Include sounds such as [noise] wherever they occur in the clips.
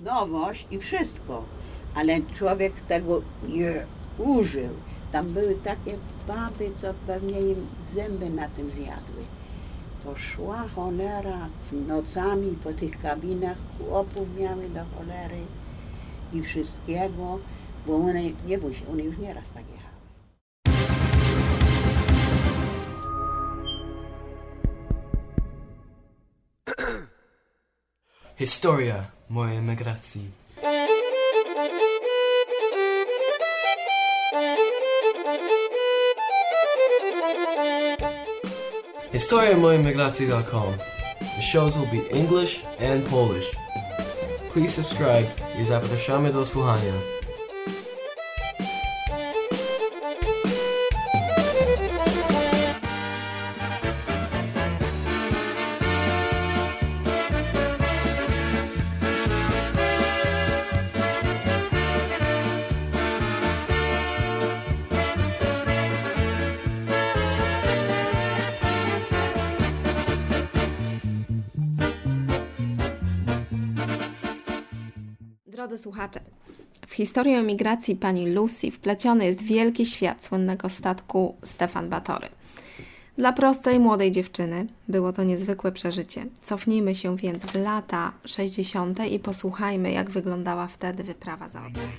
nowość i wszystko, ale człowiek tego nie użył. Tam były takie baby, co pewnie im zęby na tym zjadły. To szła cholera nocami po tych kabinach, chłopów miały do cholery i wszystkiego, bo one, nie bój się, one już nieraz tak jechały. Historia mojej emigracji. HistoriaMojemigracji.com. The shows will be English and Polish. Please subscribe i zapraszamy do słuchania. Drodzy słuchacze, w historię emigracji pani Lucy wpleciony jest wielki świat słynnego statku Stefan Batory. Dla prostej młodej dziewczyny było to niezwykłe przeżycie. Cofnijmy się więc w lata 60. i posłuchajmy, jak wyglądała wtedy wyprawa za ocean.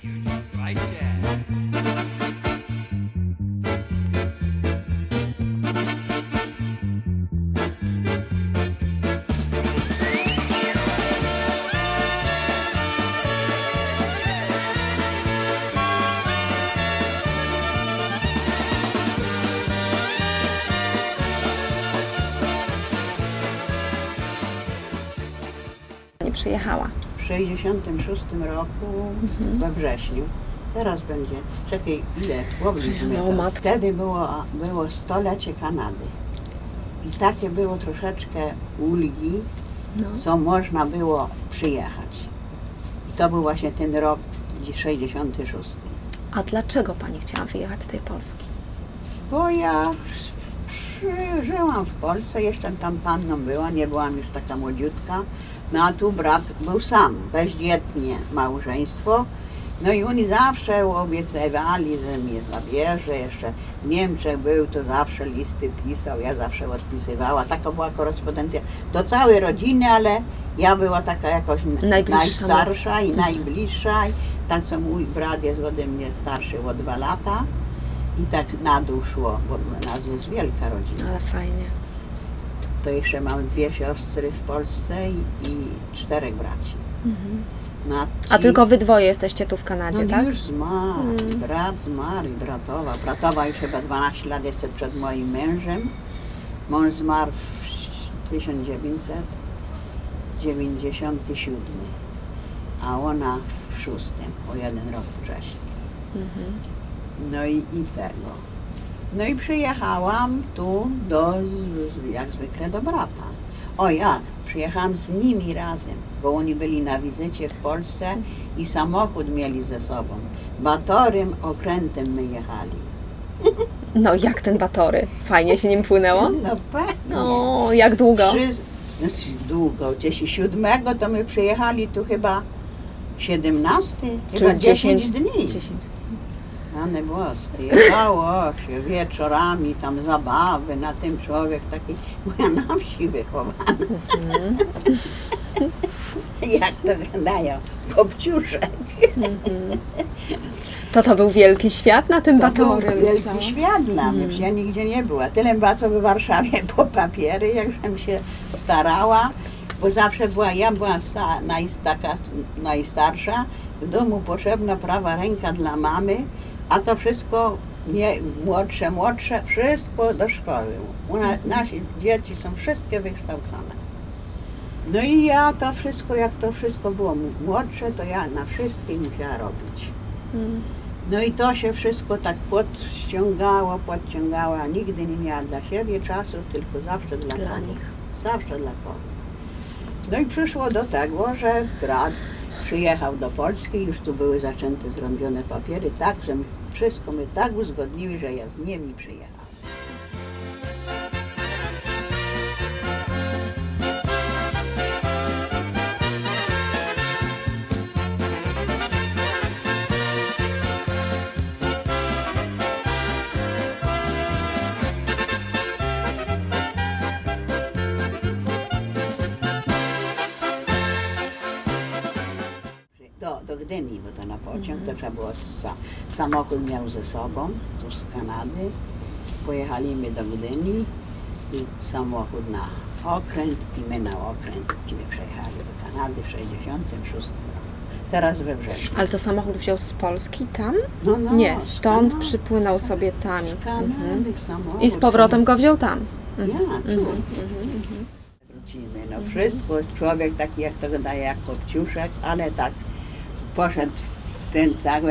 Przyjechała. W 66 roku we wrześniu. Teraz będzie, czekaj, ile Przyjechała to. Wtedy było, było stolecie Kanady. I takie było troszeczkę ulgi, No. co można było przyjechać. I to był właśnie ten rok 66. A dlaczego pani chciała wyjechać z tej Polski? Bo ja żyłam w Polsce, jeszcze tam panną była, nie byłam już taka młodziutka. No a tu brat był sam, bezdzietnie małżeństwo. No i oni zawsze obiecywali, że mnie zabierze. Jeszcze w Niemczech był, to zawsze listy pisał, ja zawsze odpisywała. Taka była korespondencja do całej rodziny, ale ja była taka jakoś Najbliższa, najstarsza i najbliższa. I tak co mój brat jest ode mnie starszy o dwa lata. I tak na dół szło, bo nas jest wielka rodzina. Ale fajnie. To jeszcze mam dwie siostry w Polsce i, i czterech braci. No, Mhm. A ci- tylko wy dwoje jesteście tu w Kanadzie, no, tak? już zmarł, brat zmarł i bratowa. Bratowa już chyba 12 lat jest przed moim mężem. Mąż zmarł w 1997, a ona w szóstym, o jeden rok wcześniej. Mhm. No i, i tego. No i przyjechałam tu do, jak zwykle do brata. O ja, przyjechałam z nimi razem, bo oni byli na wizycie w Polsce i samochód mieli ze sobą. Batorym okrętem my jechali. No jak ten Batory? Fajnie się nim płynęło? [laughs] No pewnie. O, jak długo? Trzy, znaczy długo, gdzieś i siódmego to my przyjechali tu chyba 17, chyba 10 dni. 10. Rany boskie. Jechało się wieczorami, tam zabawy, na tym człowiek taki, była na wsi wychowany. Mhm. Jak to wyglądają? Kopciuszek. To to był wielki świat na tym To był Batorym. co? wielki świat dla mnie, przecież ja nigdzie nie była. Tyle była, co w Warszawie po papiery, jakżem się starała, bo zawsze była, ja byłam sta, taka najstarsza, w domu potrzebna prawa ręka dla mamy, a to wszystko młodsze, młodsze, wszystko do szkoły. U na, nasi dzieci są wszystkie wykształcone. No i ja to wszystko, jak to wszystko było młodsze, to ja na wszystkim musiała robić. Mm. No i to się wszystko tak podściągało, podciągało, a nigdy nie miała dla siebie czasu, tylko zawsze dla, Dla kogoś. nich. Zawsze dla kogoś. No i przyszło do tego, że brat przyjechał do Polski, już tu były zaczęte zrobione papiery, tak, że wszystko my tak uzgodnili, że ja z nimi przyjechałam. Gdyni, bo to na pociąg, to trzeba było, sa, samochód miał ze sobą, tu z Kanady. Pojechaliśmy do Gdyni i samochód na okręt i my na okręt i my przejechali do Kanady w 66 roku. Teraz we wrześniu. Ale to samochód wziął z Polski tam? No, no, Nie, stąd przypłynął sobie tam. Z Kanady Mhm. samochód. I z powrotem go wziął tam. Ja, Mhm. tu. Wrócimy. No wszystko, człowiek taki jak to daje jak kopciuszek, ale tak poszedł w tę całą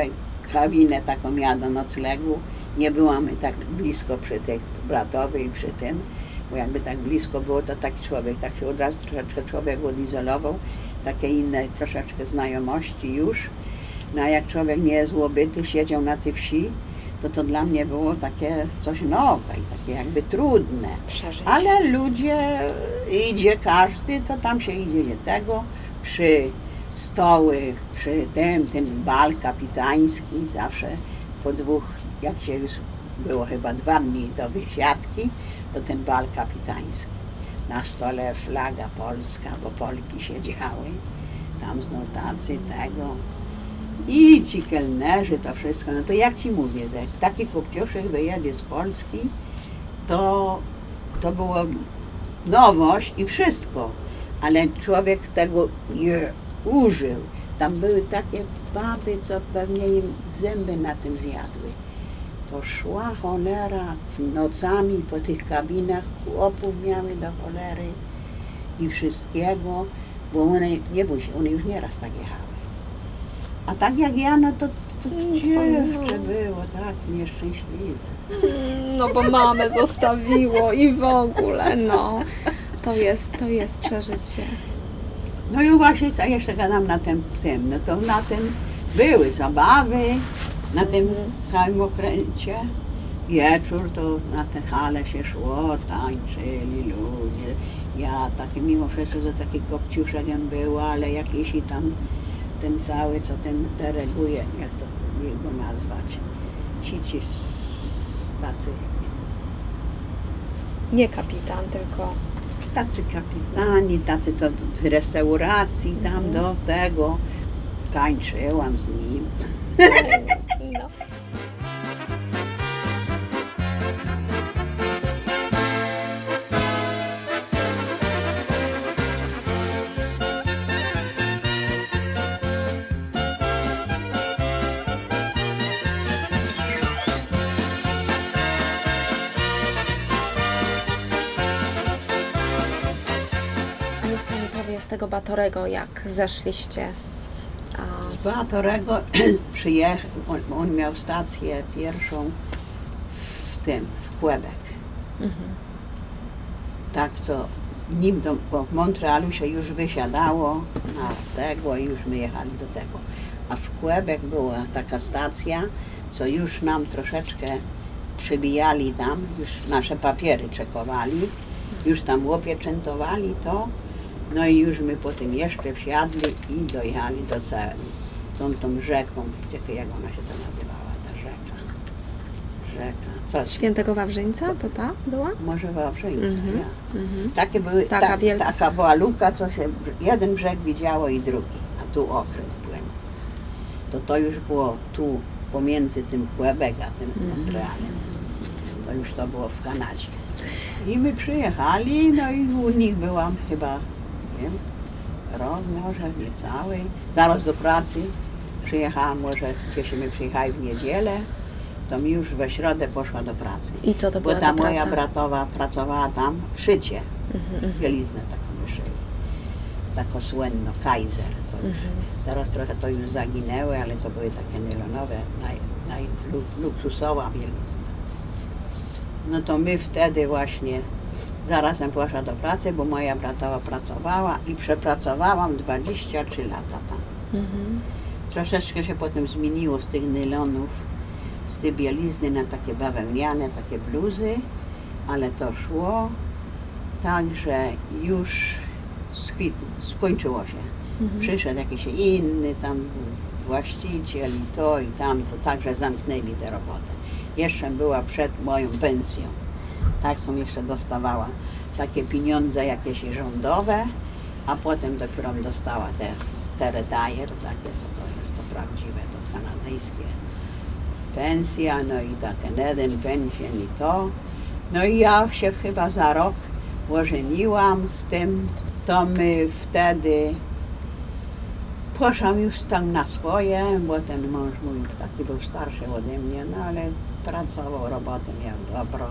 kabinę taką ja do noclegu. Nie byłam tak blisko przy tej bratowej przy tym, bo jakby tak blisko było, to taki człowiek, tak się od razu troszeczkę człowiek odizolował, takie inne troszeczkę znajomości już. No a jak człowiek nie jest łobyty, siedział na tej wsi, to to dla mnie było takie coś nowe i takie jakby trudne. Przeżyć. Ale ludzie, idzie każdy, to tam się idzie nie tego, przy stoły, przy tym, ten bal kapitański, zawsze po dwóch, jak się już było chyba dwa dni do wysiadki, to ten bal kapitański. Na stole flaga polska, bo Polki siedziały, tam z notacji tego. I ci kelnerzy, to wszystko, no to jak ci mówię, że jak taki kupciuszek wyjedzie z Polski, to, to było nowość i wszystko, ale człowiek tego nie użył. Tam były takie baby, co pewnie im zęby na tym zjadły. To szła cholera nocami po tych kabinach, chłopów miały do cholery i wszystkiego, bo one, nie bój się, one już nieraz tak jechały. A tak jak ja, no to, to, to dziewczę było, tak nieszczęśliwe. No bo mamę zostawiło i w ogóle, no. To jest, to jest przeżycie. No i właśnie, co jeszcze gadam na tym, tym, no to na tym były zabawy, na tym całym okręcie. Wieczór to na te hale się szło, tańczyli ludzie. Ja taki mimo wszystko, że taki kopciuszek był, ale jakiś i tam ten cały, co ten dereguje, jak to go nazwać. Ci, ci tacy, Nie kapitan, tylko tacy kapitani, tacy co w restauracji tam do tego. Tańczyłam z nim. Batorego, jak zeszliście. Z Batorego [clears throat] przyjechał, on, on miał stację pierwszą w tym, w Quebec. Tak co nim do, bo w Montrealu się już wysiadało na tego i już my jechali do tego. A w Quebec była taka stacja, co już nam troszeczkę przybijali tam, już nasze papiery czekowali, już tam łopieczętowali to, no i już my potem jeszcze wsiadli i dojechali do celi, tą, tą rzeką, gdzie, jak ona się to nazywała, ta rzeka. Rzeka, co? Świętego Wawrzyńca to ta była? Może Wawrzyńska, Mhm, ja. mhm. Takie były, Taka ta, wielka. taka była luka, co się jeden brzeg widziało i drugi, a tu okręt płynął. To to już było tu pomiędzy tym Quebec a tym Mhm. Montrealem. To już to było w Kanadzie. I my przyjechali, no i u nich byłam chyba, wiem, rok może, niecały. Zaraz do pracy przyjechałam, może gdzieśmy przyjechali w niedzielę, to mi już we środę poszła do pracy. I co to Bo była ta za moja praca? bratowa pracowała tam w szycie. Mhm, Bieliznę taką wyszyli. Taką słynną, Kaiser. To już, Mhm. Teraz trochę to już zaginęły, ale to były takie nylonowe, naj, najluksusowa bielizna. No to my wtedy właśnie zarazem poszła do pracy, bo moja bratowa pracowała i przepracowałam 23 lata tam. Mhm. Troszeczkę się potem zmieniło z tych nylonów, z tej bielizny na takie bawełniane, takie bluzy, ale to szło. Także już skwit, skończyło się. Mhm. Przyszedł jakiś inny tam właściciel i to i tam, to także zamknęli tę robotę. Jeszcze była przed moją pensją. Tak są jeszcze dostawała takie pieniądze jakieś rządowe a potem dopiero dostała te steredajer, takie co to jest to prawdziwe, to kanadyjskie pensja, no i tak jeden pensjon i to. No i ja się chyba za rok ożeniłam z tym, to my wtedy poszłam już tam na swoje, bo ten mąż mój taki był starszy ode mnie, no ale pracował, robotę miał dobro.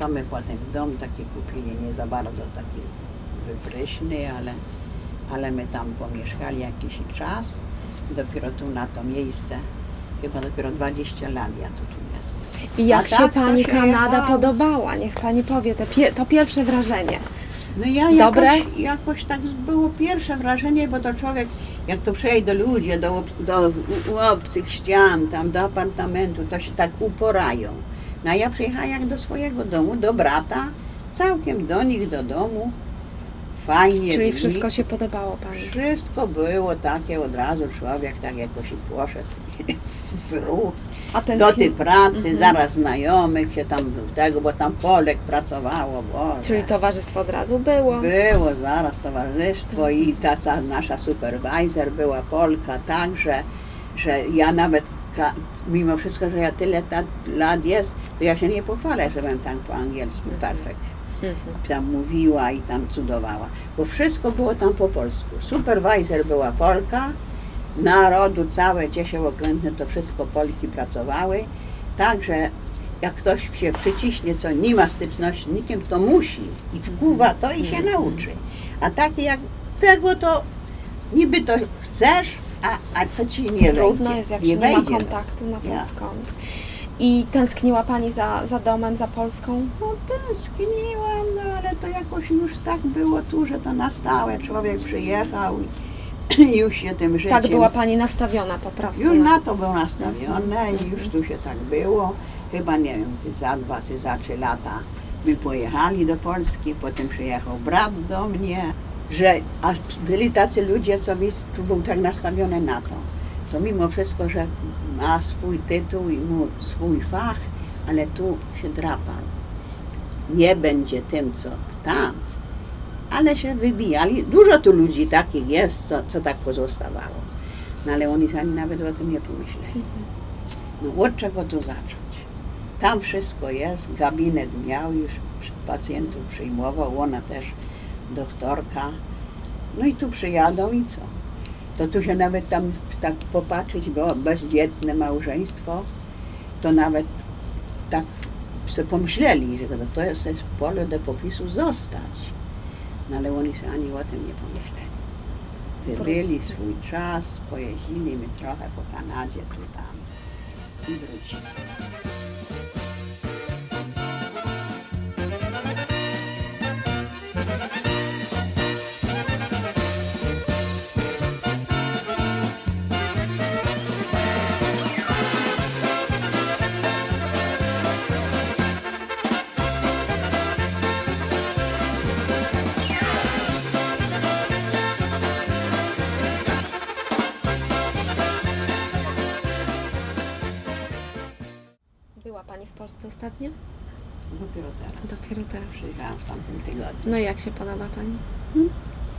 To my potem dom taki kupili, nie za bardzo taki wypryśny, ale, ale my tam pomieszkali jakiś czas. Dopiero tu na to miejsce, chyba dopiero 20 lat ja tu, tu jestem. I jak A się tak, Pani się Kanada jechałam. podobała? Niech Pani powie te pie, to pierwsze wrażenie. No ja Dobre? jakoś, jakoś tak było pierwsze wrażenie, bo to człowiek, jak to przejdzie do, ob- do u- u obcych ścian, tam do apartamentu, to się tak uporają. No a ja przyjechałam jak do swojego domu, do brata, całkiem do nich, do domu. Fajnie. Czyli byli. wszystko się podobało Pani. Wszystko było takie od razu, człowiek tak jakoś i poszedł [laughs] w ruch A ten do tej pracy, Mhm. zaraz znajomych się tam tego, bo tam Polek pracowało, Boże. Czyli towarzystwo od razu było. Było zaraz towarzystwo i ta nasza supervisor była Polka, także, że ja nawet, mimo wszystko, że ja tyle ta, lat jest, to ja się nie pochwalę, żebym tam po angielsku perfekt Mhm. tam mówiła i tam cudowała, bo wszystko było tam po polsku. Supervisor była Polka, narodu całe Ciesie Okrętne to wszystko Polki pracowały, także jak ktoś się przyciśnie, co nie ma styczności z nikim, to musi i wkuwa to i się nauczy. A takie jak tego to niby to chcesz, a, a to ci nie Trudno wejdzie. jest, jak nie się nie ma wejdzie. kontaktu na to Ja. skąd. I tęskniła Pani za, za domem, za Polską? No tęskniłam, no ale to jakoś już tak było tu, że to na stałe człowiek przyjechał i [clears throat] już się tym życiem... Tak była Pani nastawiona po prostu. Już na- to był nastawione i już tu się tak było. Chyba nie wiem, czy za dwa, czy za trzy lata my pojechali do Polski, potem przyjechał brat do mnie, że aż byli tacy ludzie, co wis- tu był tak nastawiony na to. To mimo wszystko, że ma swój tytuł i mu swój fach, ale tu się drapał. Nie będzie tym, co tam, ale się wybijali. Dużo tu ludzi takich jest, co, co tak pozostawało. No ale oni sami nawet o tym nie pomyśleli. No od czego tu zacząć? Tam wszystko jest, gabinet miał, już pacjentów przyjmował, ona też doktorka. No i tu przyjadą i co? To tu się nawet tam tak popatrzeć, było bezdzietne małżeństwo, to nawet tak sobie pomyśleli, że to- jest, jest pole do popisu zostać. No ale oni sobie ani o tym nie pomyśleli. Wybyli swój czas, pojeździli my trochę po Kanadzie, tu tam i wrócili. Polsce ostatnio? Dopiero teraz. Dopiero teraz. Przyjechałam w tamtym tygodniu. No i jak się podoba Pani?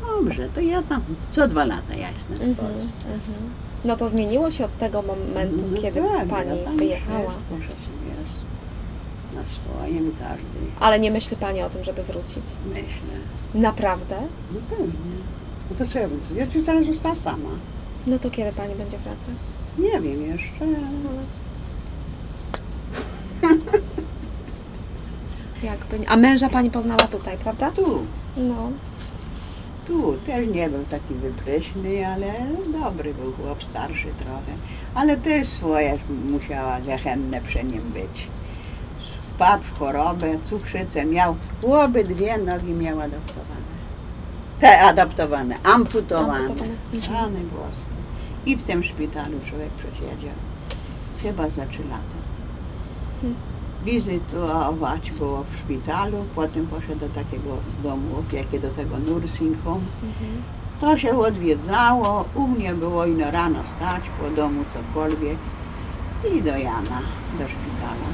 Dobrze, to ja tam co dwa lata ja jestem w Mhm, Polsce. mhm. No to zmieniło się od tego momentu, No kiedy Pani no tam wyjechała. Wszystko jest na swoim każdy Ale nie myśli Pani o tym, żeby wrócić? myślę. Naprawdę? No pewnie. No to co ja bym Ja tu zaraz została sama. No to kiedy Pani będzie wracać? Nie wiem jeszcze. Jakby... nie- A męża Pani poznała tutaj, prawda? Tu, No. tu też nie był taki wypryśny, ale dobry był chłop, starszy trochę. Ale też swoje musiała gehenne przy nim być. Wpadł w chorobę, cukrzycę miał, obydwie nogi miał adoptowane. Te adoptowane, amputowane. Amputowane, mhm. Rany boskie. I w tym szpitalu człowiek przesiedział. Chyba za trzy lata. Wizytować było w szpitalu, potem poszedł do takiego domu opieki, do tego nursing home. Mhm. To się odwiedzało, u mnie było ino rano stać, po domu cokolwiek i do Jana, do szpitala.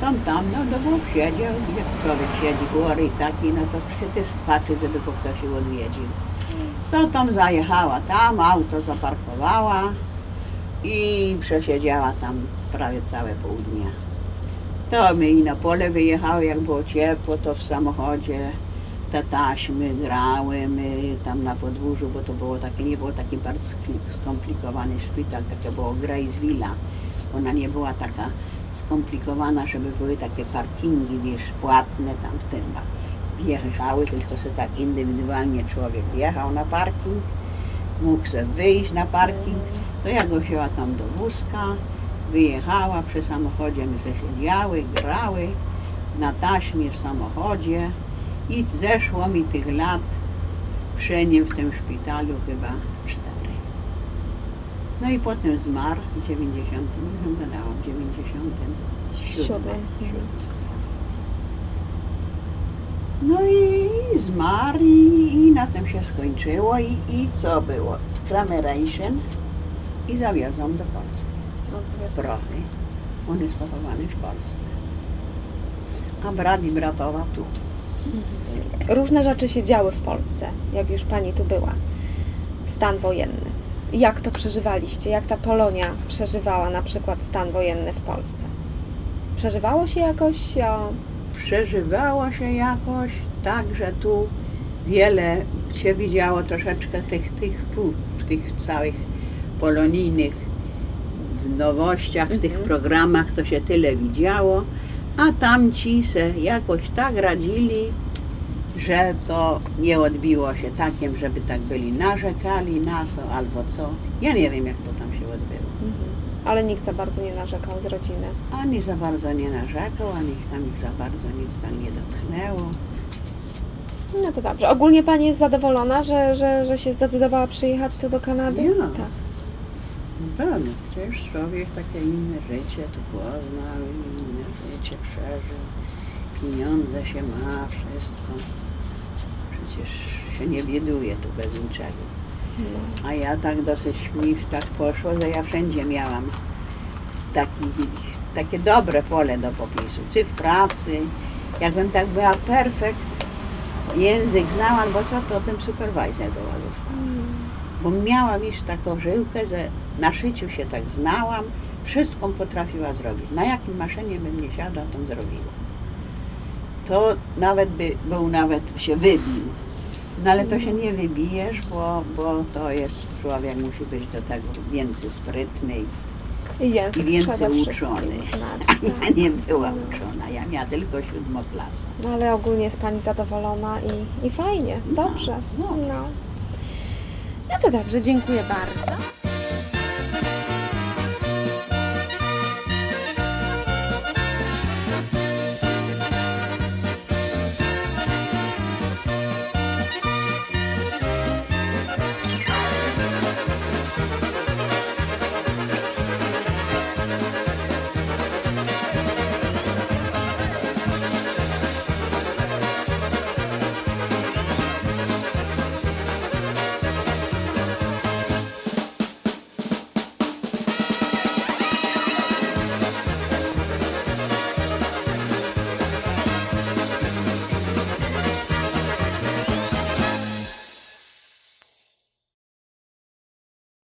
Tam, tam, no do Bóg siedział, jak człowiek siedzi chory i taki, no to przecież patrzy, żeby go ktoś odwiedził. To tam zajechała tam, auto zaparkowała i przesiedziała tam prawie całe pół dnia. To my i na pole wyjechały, jak było ciepło, to w samochodzie te taśmy grały, my tam na podwórzu, bo to było takie, nie było taki bardzo skomplikowany szpital, takie było Gracevilla. Ona nie była taka skomplikowana, żeby były takie parkingi, wiesz, płatne tam w tym wjechały, tylko sobie tak indywidualnie człowiek wjechał na parking, mógł sobie wyjść na parking, to ja go wzięła tam do wózka, wyjechała przy samochodzie, my sobie siedziały, grały na taśmie w samochodzie i zeszło mi tych lat przy nim w tym szpitalu chyba cztery. No i potem zmarł w 90, już gadałam, w 97. Siódmym. No i zmarł i, i na tym się skończyło i, i co było? Krameration i zawiozą do Polski. Prochy. On jest pochowany w Polsce. A brat i bratowa tu. Różne rzeczy się działy w Polsce, jak już pani tu była. Stan wojenny. Jak to przeżywaliście? Jak ta Polonia przeżywała na przykład stan wojenny w Polsce? Przeżywało się jakoś? O, Przeżywało się jakoś tak, że tu wiele się widziało troszeczkę tych, tych tu, w tych całych polonijnych w nowościach, w tych Mhm. programach to się tyle widziało, a tamci se jakoś tak radzili, że to nie odbiło się takiem, żeby tak byli narzekali na to albo co. Ja nie wiem, jak to tam się odbyło. ale nikt za bardzo nie narzekał z rodziny. Ani za bardzo nie narzekał, ani tam ich za bardzo nic tam nie dotknęło. No to dobrze. Ogólnie pani jest zadowolona, że, że, że się zdecydowała przyjechać tu do Kanady? Ja. Tak. No tak, no przecież człowiek takie inne życie tu poznał, inne życie przeżył, pieniądze się ma, wszystko. Przecież się nie bieduje tu bez niczego. No. A ja tak dosyć mi tak poszło, że ja wszędzie miałam taki, takie dobre pole do popisu. Czy w pracy, jakbym tak była perfekt, język znała albo co, to bym supervisor była została. Bo miałam już taką żyłkę, że na szyciu się tak znałam, wszystko potrafiła zrobić. Na jakim maszynie bym nie siadła, to zrobiła. To nawet by był, nawet się wybił. No ale to się nie wybijesz, bo, bo to jest, człowiek musi być do tego więcej sprytny. I I więcej uczony. znać. [laughs] Ja tak. nie byłam uczona, ja miałam tylko siódmoklasę. No ale ogólnie jest Pani zadowolona i, i fajnie, No, dobrze. no. No. No to dobrze, dziękuję bardzo.